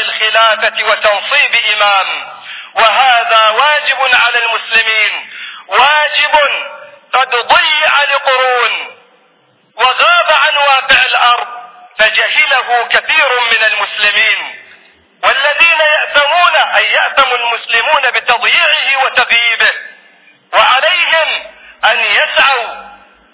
الخلافة وتنصيب إمام وهذا واجب على المسلمين واجب قد ضيع لقرون وغاب عن واقع الأرض فجهله كثير من المسلمين والذين يأثمون أي يأثم المسلمون بتضييعه وتغييبه وعليهم أن يسعوا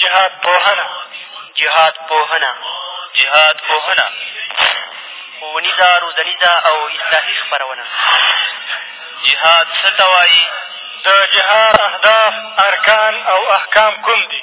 جهاد پوهنه جهاد پوهنه جهاد پوهنه ښوونیزه روزنیزه او اصلاحي خپرونه جهاد څه ته وایي د جهاد اهداف ارکان او احکام کوم دي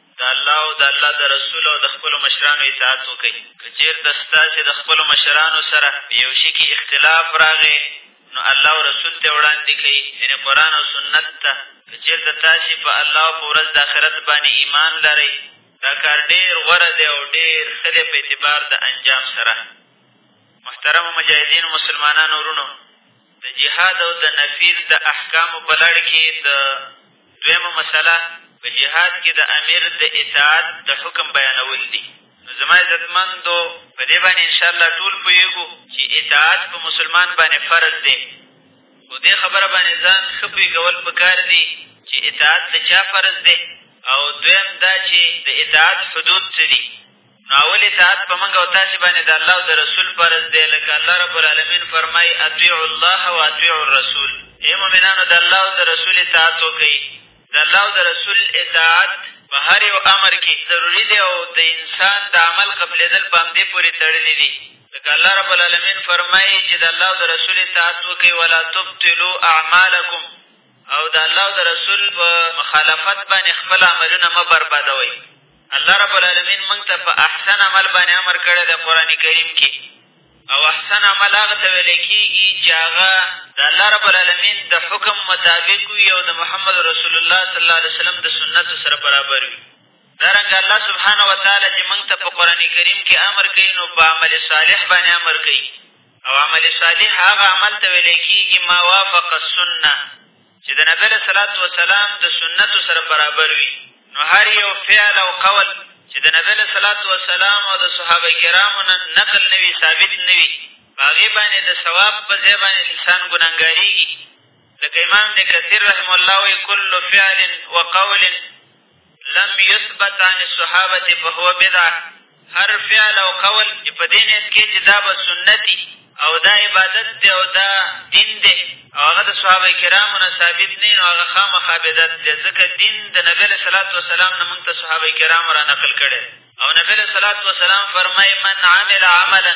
د الله او د الله د رسول او د خپلو مشرانو اطاعت وکړئ که چېرته ستاسې د خپلو مشرانو سره په یو شي کې اختلاف راغی نو الله او رسول ته وړاندې کړئ یعنې قرآن او سنت ته که چېرته تاسې په الله او په ورځ د آخرت باندې ایمان لرئ دا کار ډېر غوره دی او ډېر ښه دی په اعتبار د انجام سره محترمو مجاهدینو مسلمانانو وروڼو د جهاد او د نفیر د احکامو په لړ کې د دویمه مسله په جهاد کې د امیر د اطاعت د حکم بیانول دي نو زما عزتمندو په دې باندې انشاءالله ټول پوهېږو چې اطاعت په مسلمان باندې فرض دی خو دې خبره باندې ځان ښه پوهېږول په کار دي چې اطاعت د چا فرض دی او دویم دا چې د اطاعت حدود څه دي نو اول اطاعت په موږ او تاسې باندې د الله او د رسول فرض دی لکه الله رب العالمین فرمایي اطیعو الله و اطیعو الرسول ای مؤمنانو د الله او د رسول اطاعت وکړئ د الله او د رسول اطاعت په هر یو امر کې ضروري دی او د انسان د عمل قبلېدل په همدې پورې تړلي دي ځکه الله رب العالمین فرمایي چې د الله او د رسول اطاعت وکړئ ولا تبطلو اعمالکم او د الله او د رسول په مخالفت باندې خپل عملونه مه بربادوئ الله رب العالمین موږ ته په احسن عمل باندې امر کړی دی قرآن کریم کې او احسن عمل هغه ته ویلی کېږي چې هغه د الله رب العالمین د حکم مطابق وي او د محمد رسول الله صلی الله علیه وسلم د سنتو سره برابر وي دارنګه الله سبحانه وتعالی چې موږ ته په قرآن کریم کې امر کوي نو په عمل صالح باندې امر کوي او عمل صالح هغه عمل ته ویلی کېږي ما وافق السنه چې د نبي علیه صلات وسلام د سنتو سره برابر وي نو هر یو فعل او قول چې د نبي علیه صلات وسلام او د صحابه کرامو نه نقل نه وي ثابت نه وي په هغې باندې د ثواب په ځای باندې انسان ګنهګارېږي لکه امام د کثیر رحم الله وایي کل فعل و قول لم یثبت عن الصحابة فهو بدعه هر فعل او قول چې په دې نیت کې چې دا به سنت او دا عبادت دی او دا دین دی او هغه د صحابه کرامو نه ثابت نه نو هغه خامخا بدعت دی ځکه دین د نبي علیه صلات وسلام نه مونږ ته صحابه کرامو را نقل کړی او نبي علیه صلات وسلام فرمایي من عمل عملا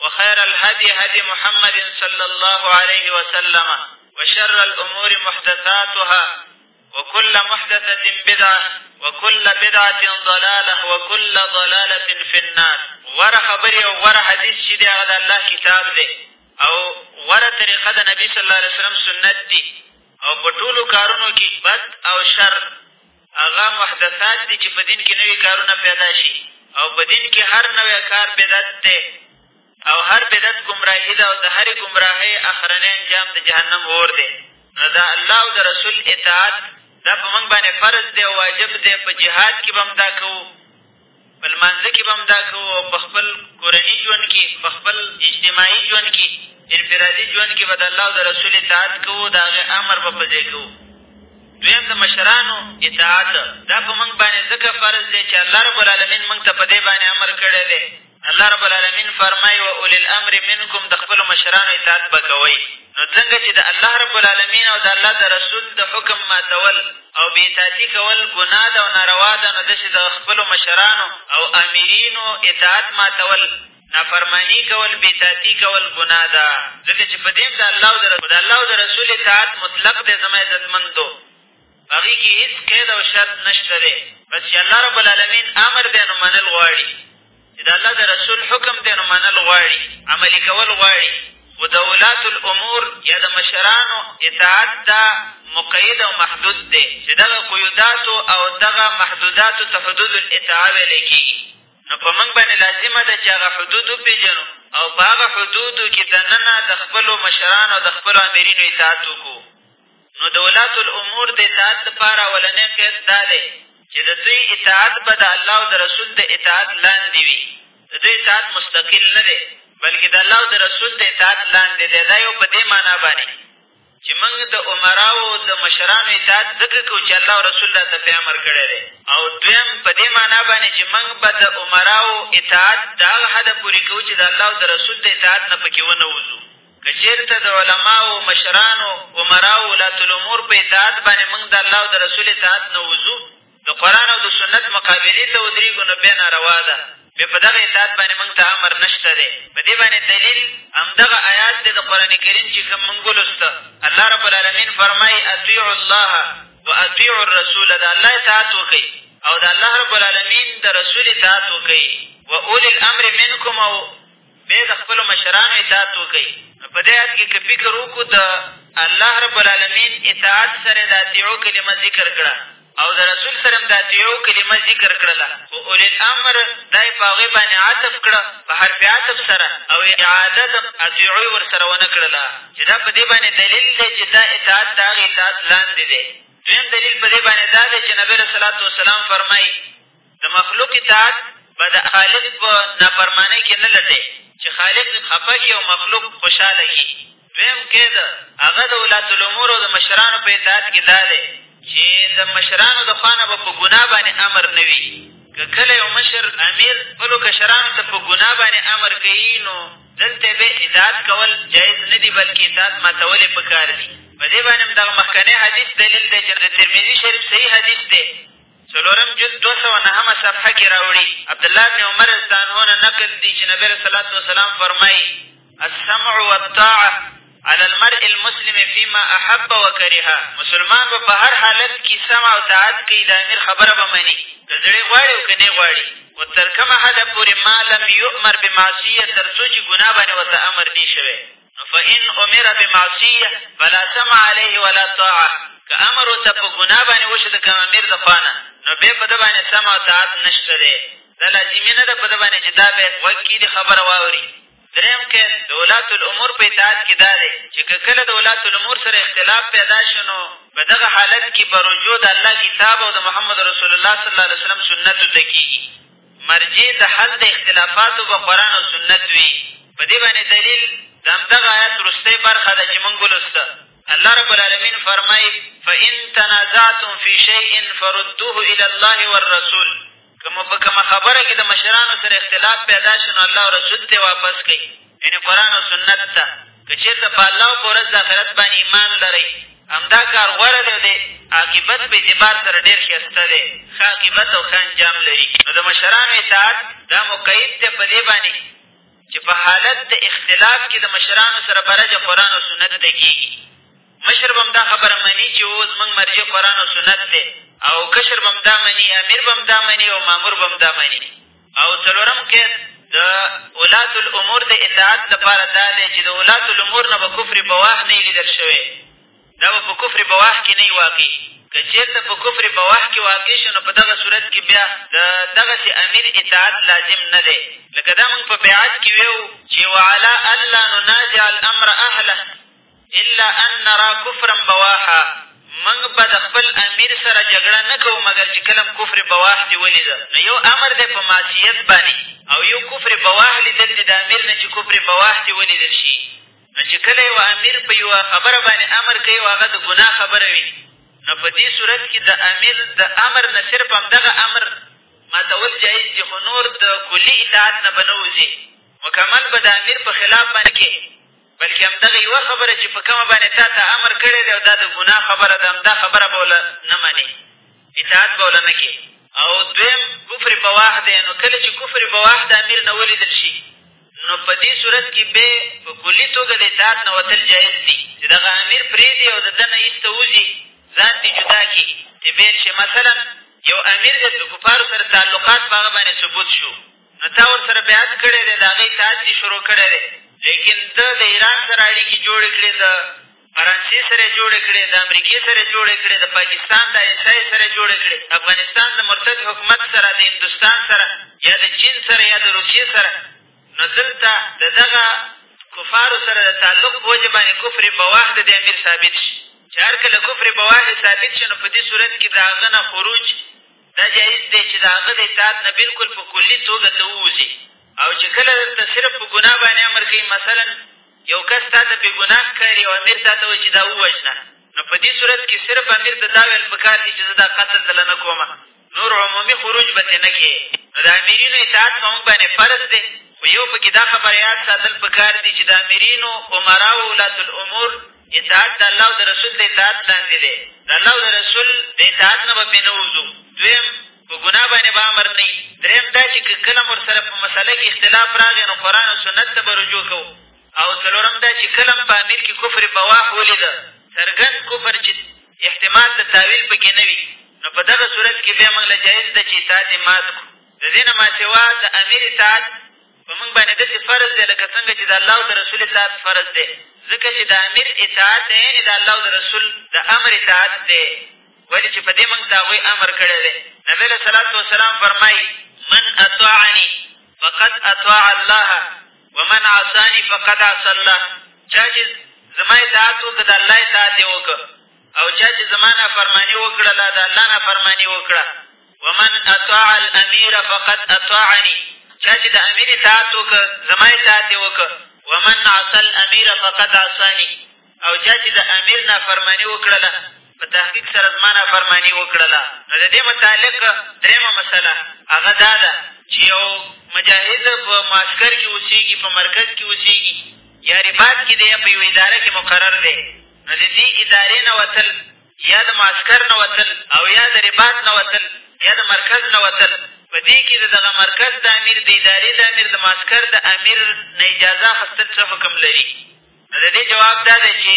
وخير الهدي هدي محمد صلى الله عليه وسلم وشر الأمور محدثاتها وكل محدثة بدعة وكل بدعة ضلالة وكل ضلالة في النار غوره خبرې او غوره حدیث چې دی هغه د الله کتاب دی او غوره طریقه د نبي صلی الله علیه وسلم سنت دي او په ټولو کارونو کې بد او شر هغه محدثات دي چې په دین کې نوي کارونه پیدا شي او په دین کې هر نوی کار بدعت دی او هر بدعت ګمراهي ده او د هرې ګمراهۍ اخرنی انجام د جهنم اور دی نو د الله او د رسول اطاعت دا په موږ باندې فرض دی او واجب دی په جهاد کې به هم دا کوو په لمانځه کښې به هم دا کوو او په خپل کورني ژوند کښې په خپل اجتماعي ژوند کښې انفرادي ژوند کښې به د الله او د رسول اطاعت کوو د هغې امر به په ځای کوو دویم د مشرانو اطاعت دا په موږ باندې ځکه فرض دی چې الله رب العالمین موږ ته په دې باندې امر کړی دی الله رب العالمین فرمایي و اولي الامر منکم د خپلو مشرانو اطاعت به کوئ نو څنګه چې د الله رب العالمین او د الله د رسول د حکم ماتول او بېاطاعتي کول ګناه ده او ناروا ده نو داسې د خپلو مشرانو او امیرینو اطاعت ماتول نافرماني کول بېاطاعتي کول ګناه ده ځکه چې په دې هم د الله او د الله او د رسول اطاعت مطلق دی زما عزتمندو په هغې کښې هېڅ قید او شرط نه شته دی بس چې الله رب العالمین امر دی نو منل غواړي چې د الله د رسول حکم دی نو منل غواړي عملي کول غواړي خو د ولات الامور یا د مشرانو اطاعت دا مقید او محدود دی چې دغه قیوداتو او دغه محدوداتو ته حدود الاطاعه ویلی کېږي نو په موږ باندې لازمه ده چې هغه حدود وپېژنو او په هغه حدودو کې دننه د خپلو مشرانو او د خپلو امیرینو اطاعت وکړو نو د ولات الامور د اطاعت لپاره اولنی قید دا دی چې د دوی اطاعت به د الله او د رسول د اطاعت لاندې وي د دوی اطاعت مستقل نه دی بلکې د الله او د رسول د اطاعت لاندې دی دا یو په دې معنا باندې چې موږ د عمراو د مشرانو اطاعت ځکه کوو چې الله او رسول الله ته پې امر کړی دی او دویم په دې معنا باندې چې موږ به د عمراو اطاعت د هغه حده پورې کوو چې د الله او د رسول د اطاعت نه پکې ونه وځو که چېرته د علماوو، مشرانو، امراوو، ولات الامور په اطاعت باندې مونږ د الله او د رسول اطاعت نه وځو، د قرآن او د سنت مقابلې ته ودرېږو نو بیا ناروا ده، بیا په دغه اطاعت باندې مونږ ته امر نه شته دی. په دې باندې دلیل همدغه آیات دی د قرآن کریم چې کوم مونږ ولوسته، الله رب العلمین فرمایي، اطیعو الله و اطیعو الرسول، د الله اطاعت وکړئ او د الله رب العلمین د رسول اطاعت وکړئ، و اولی الامر منکم او بیا د خپلو مشرانو اطاعت وکړئ. نو په دې آیت کې که فکر وکړو د الله رب العالمین اطاعت سره د اطیعو کلمه ذکر کړه او د رسول سره هم د اطیعو کلمه ذکر کړله خو اولي الامر دا یې په هغوی باندې عطف کړه په حرف عطف سره او اعاده د اطیعو یې ورسره ونه کړله چې دا په دې باندې دلیل دی چې دا اطاعت د هغې اطاعت لاندې دی دویم دلیل په دې باندې دا دی چې نبی علیه صلات وسلام فرمایي د مخلوق اطاعت به د خالق په نافرمانۍ کې نه لټوې چې خالق خفه کړي او مخلوق خوشحاله کړي دویم قید هغه د ولات الامور او د مشرانو په اطاعت کې دا دی چې د مشرانو د خوا نه به په ګناه باندې امر نه وي که کله یو مشر امیر خپلو کشرانو ته په ګناه باندې امر کوي نو دلته به اطاعت کول جایز نه دي بلکې اطاعت ماتول یې په کار دي په دې باندې هم دغه مخکنی حدیث دلیل دی چې د ترمذي شریف صحیح حدیث دی څلورم جز دوه سوه نهمه صفحه کې راوړي، عبدالله بن عمر رض نه نقل دي چې نبي علیه الصلوة والسلام فرمایي، السمع والطاعة على المرء المسلم فيما احب وکره مسلمان به په هر حالت کې سمع او طاعت کوي د امیر خبره به مني که زړه غواړي او که نه غواړي و تر کومه حده پورې ما لم یؤمر بمعصیه تر څو چې ګناه باندې ورته امر نه شوی فإن امر بمعصیه فلا سمع علیه ولا طاعه که امر ورته په ګناه باندې وشو د کوم امیر د خوا نه نو بیا په ده باندې سمع او طاعت نشته دی دا لازمي نه ده په ده باندې چې دا باید غوږ کي د خبره واوري درېیم قید د ولات الامور په اطاعت کې دا دی چې که کله د ولات الامور سره اختلاف پیدا شو نو په دغه حالت کې به رجوع د الله کتاب او د محمد رسول الله صلی الله علیه وسلم سنتو ته کېږي مرجع د حل د اختلافاتو به قرآن او سنت وي. په دې باندې دلیل د همدغه آیت وروستۍ برخه ده چې مونږ ولوسته، الله رب العالمین فرمایي، فإن تنازعتم فی شیء فردوه الی الله والرسول که مو په کومه خبره کې د مشرانو سره اختلاف پیدا شو نو الله او رسول ته یې واپس کړئ. یعنې قرآن او سنت ته که چېرته په الله او په ورځ د آخرت باندې ایمان لرئ همدا کار غوره دی دی عاقبت په اعتبار سره ډېر ښایسته دی ښه عاقبت او ښه انجام لري نو د مشرانو اطاعت دا مقید دی په دې باندې چې په حالت د اختلاف کې د مشرانو سره برجه قرآن او سنت ته کېږي مشر به هم دا خبره مني چې اوس موږ مرجع قرآن او سنت دی او کشر به هم دا مني امیر به هم دا مني او مامور به هم دا مني او څلورم قید د ولات الامور د اطاعت لپاره دا دی چې د ولات الامور نه به کفر بواح نه لیدل شوی دا به په کفر بواح کې نه واقع که چېرته په کفر بواح کې واقع شو نو په دغه صورت کې بیا د دغسې امیر اطاعت لازم نه دی لکه دا مونږ په بیعت کې ویو چې وعلا الله ننازع الامر اهله الا ان نرا کفرا بواحا موږ به د خپل امیر سره جګړه نه کوو مګر چې کله کفر بواح دې ولیده نو یو امر دی په معصیت باندې او یو کفر بواح لیدل دي د امیر نه چې کفر بواح دې ولیدل شي نو چې کله یو امیر په یوه خبره باندې امر کوي او هغه د ګناه خبره وي نو په دې صورت کې د امیر د امر نه صرف همدغه امر ماتول جایز دي خو نور د کلي اطاعت نه به نه وځي مکمل به د امیر په خلاف باندې کې بلکې همدغه یوه خبره چې په کومه باندې تا ته امر کړی دی او دا د ګناه خبره ده همدا خبره به وله نه منې اطاعت به وله نه کې او دویم کفر بواح دی نو کله چې کفر بواح د امیر نه ولیدل شي نو په دې صورت کې به په کلي توګه د اطاعت نه وتل جایز دي چې دغه امیر پرېږدي او د ده نه ایسته وځي ځان ترې جدا کړي چې بېل شي مثلا یو امیر دی د کفارو سره تعلقات په هغه باندې ثبوت شو نو تا ورسره بیعت کړی دی د هغه اطاعت دې شروع کړی دی لیکن ده د ایران سره اړیکې جوړې کړې د فرانسې سره یې جوړې کړې د امریکې سره یې جوړې کړې د پاکستان د ایس آی سره یې جوړې کړې افغانستان د مرتد حکومت سره د هندوستان سره یا د چین سره یا د روسیې سره نو دلته د دغه کفارو سره د تعلق په وجه باندې کفر بواح د دې امیر ثابت شي چې هر کله کفر بواح ثابت شي نو په دې صورت کې د هغه نه خروج دا جایز دی چې د هغه د اطاعت نه بلکل په کلي توګه ته ووځې او چې کله درته صرف په ګناه باندې امر کوي مثلا یو کس تا ته بې ګناه ښکاري او امیر تا ته وایي چې دا ووژنه نو په دې صورت کې صرف امیر ته دا ویل په کار دي چې زه دا قتل دله نه کوم نور عمومي خروج به ترې نه کړې نو د امیرینو اطاعت په موږ باندې فرض دی خو یو پکې دا خبره یاد ساتل په کار دي چې د امیرینو امراو ولات الامور اطاعت د الله او د رسول د اطاعت لاندې دی د الله او د رسول د اطاعت نه به پرې نه وځو دویم په ګناه باندې به امر نه وي درېیم دا چې که کله مور سره په مسله کې اختلاف راغی نو قرآن او سنت ته به رجوع کوو او څلورم دا چې کله په امیر کې کفر بواح ولیده څرګند کفر چې احتمال د تاویل پکې نه وي نو په دغه صورت کې بیا موږ له جایز ده چې اطاعت یې مات کړو د دې نه ماسوا د امیر اطاعت په موږ باندې داسې فرض دی لکه څنګه چې د الله او د رسول اطاعت فرض دی ځکه چې د امیر اطاعت دی یعنې د الله او د رسول د امر اطاعت دی ولې چې په دې موږ د هغوی امر کړی دی نبی علیه صلات وسلام فرمایي من اطاعني فقد اطاع الله ومن عصاني فقد عصى الله چا چې زما اطاعت وکړه د الله اطاعت یې وکړه او چا چې زما نافرماني وکړله د الله نافرماني وکړه ومن اطاع الامیر فقد اطاعنی چا چې د امیر اطاعت وکړ زما اطاعت یې وکړ ومن عصى الامیر فقد عصانی او چا چې د امیر نافرماني وکړله په تحقیق سره زما نافرماني وکړله نو د دې متعلق درېیمه مسله هغه دا ده چې یو مجاهد په معسکر کې اوسېږي په مرکز کې اوسېږي یا رباط کې دی یا په یوه اداره کې مقرر دی نو د دې ادارې نه وتل یا د معسکر نه وتل او یا د رباط نه وتل یا د مرکز نه وتل په دې کې د دغه مرکز د امیر د ادارې د امیر د معسکر د امیر نه اجازه اخیستل څه حکم لري نو د دې جواب دا دی چې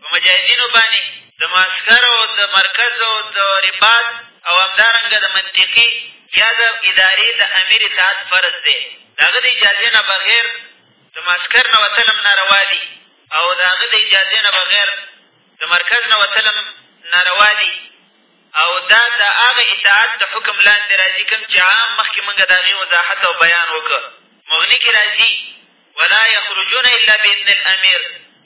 په مجاهدینو باندې د معسکر او د مرکز او د رباط او همدارنګه د منطقي یا د ادارې د امیر اطاعت فرض دی د هغه د اجازې نه بغیر د معسکر نه وتل هم ناروا دي او د هغه د اجازې نه بغیر د مرکز نه وتلم ناروا دي او دا د هغه اطاعت د حکم لاندې راځي کوم چې عام مخکې مونږ د هغې وضاحت او بیان وکړ مغني کې راځي ولا یخرجون الا باذن الامیر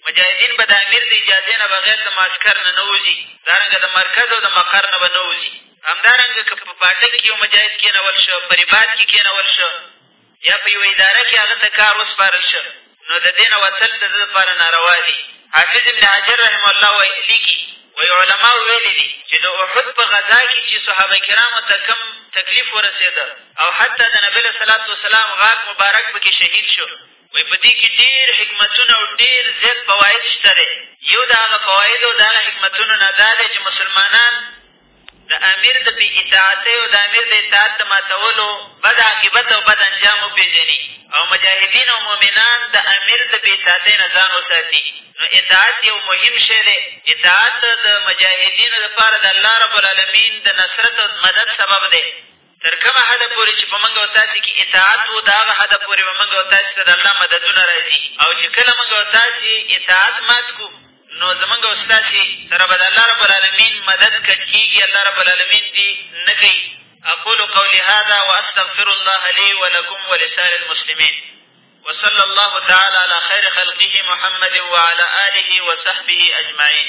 مجاهدین به د امیر د اجازې نه بغیر د معسکر نه نه وځي دارنګه د مرکز او د مقر نه به نه وځي همدارنګه که په پاټک کې یو مجاهد کېنول شو په رباط کې کېنول شو یا په یوه اداره کښې هغه ته کار وسپارل شو نو د دې نه وتل د ده لپاره ناروا دي حافظ ابن حجر رحمه الله وایي لیکي وایي علماو ویلي دي چې د احد په غذا کښې چې صحابه کرامو ته کم تکلیف ورسېده او حتی د نبي له صلات وسلام غاک مبارک پکې شهید شو وایي په دې کښې ډېر حکمتونه او ډېر زیات فواید شته دی یو د هغه فوایدو د هغه حکمتونو نه دا دی چې مسلمانان د امیر د بې اطاعتۍ او د امیر د اطاعت د ماتولو بد عاقبت او بد انجام وپېژني او مجاهدین او مؤمنان د امیر د بې اطاعتۍ نه ځان وساتي نو اطاعت یو مهم شی دی اطاعت د مجاهدینو لپاره د الله رب العالمین د نصرت او مدد سبب دی تر کومه حده پورې چې په موږ او تاسې کې اطاعت و د هغه حده پورې به موږ او تاسې ته د الله مددونه را ځي او چې کله موږ او تاسې اطاعت مات کړو نو زمونږ او ستاسې سره به د الله رب العالمین مدد کټ کېږي الله رب العالمین دې نه کوي اقول قولي هذا واستغفر الله لي ولكم ولسائر المسلمين وصلى الله تعالى على خير خلقه محمد وعلى آله وصحبه أجمعين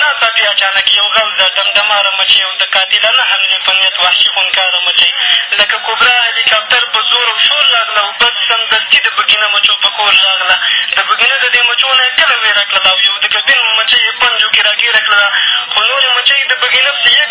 ناڅاپي اچانک یو غوځه دمدماره مچۍ او د قاتلانه حملې په نیت وحشي خونکاره مچۍ لکه کوبرا هلیکاپټر په زور او شور راغله او بس سمدستي د بګینه مچو په کور راغله د بګینه د دې مچو نه یې کله وېره کړله او یو د ګبین مچۍ یې پنجو کښې راګېره کړله خو نورې مچۍ د بګینه پسې یک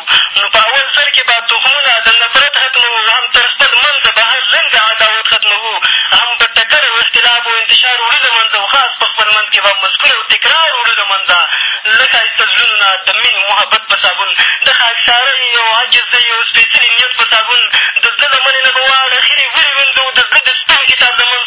نو په اول سر کښې به تخمونه د نفرت ختموو، هم تر خپل منځه به هر رنګه عداوت ختموو، هم به ټکر او اختلاف او انتشار وړو له منځه او خاص په خپل منځ کښې به مسکونه او تکرار وړو له منځه، له ښائسته زړونو نه د مينې او محبت په صابون، د خاکسارۍ او عاجزۍ او سپېڅلي نيت په صابون، د زړه لمنې نه به واړه خيرې ويرې وينځوو، د زړه د سپينو کتاب لمن،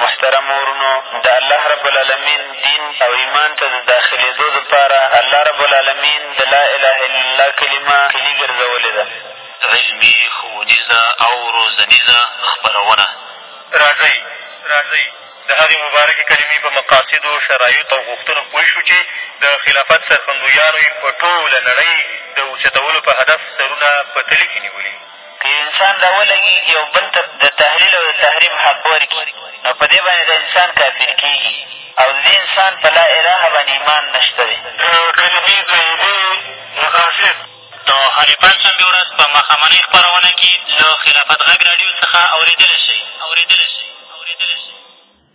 محترمو وروڼو د الله رب العالمين دين او ايمان ته د داخلېدو دپاره الله رب العالمين د لا اله الا الله کلمه کلي ګرځولې ده. علمي، ښوونيزه او روزنيزه خپرونه. راځئ راځئ د هغې مبارکې کلمې په مقاصدو، شرايطو او غوښتنو پوه شو چې د خلافت سرښندويانو يې په ټوله نړۍ د اوچتولو په هدف سرونه په تلي کې نيولي. که یو انسان را ولګېږي او بل ته د تحلیل او د تحریم حق ورکړي نو په دې باندې دا انسان کافر کېږي او د دې انسان په لا اله باندې ایمان نه شته دی د هرې پنجشنبې ورځ په ماښامنۍ خپرونه کې له خلافت غږ راډیو څخه اورېدلی شئ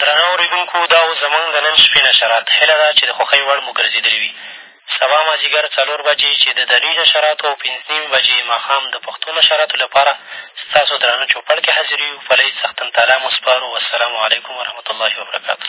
درنو اورېدونکو دا اوس زموږ د نن شپې نشرات هیله ده چې د خوښۍ وړ مو ګرځېدلي وي سبا مازدیګر څلور بجې چې د دري نشراتو او پنځه نیمې بجې ماښام د پښتو نشراتو لپاره ستاسو درانه چوپړ کې حاضر یو په لئ سخت تالا مو سپارو والسلام علیکم ورحمتالله وبرکاتو